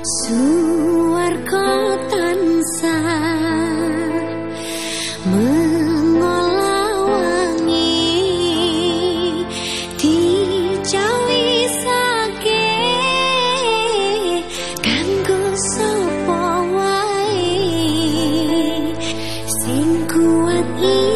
Suwarko tansah mengolawangi dijawi sake kanggo sapa wae sing kuat iki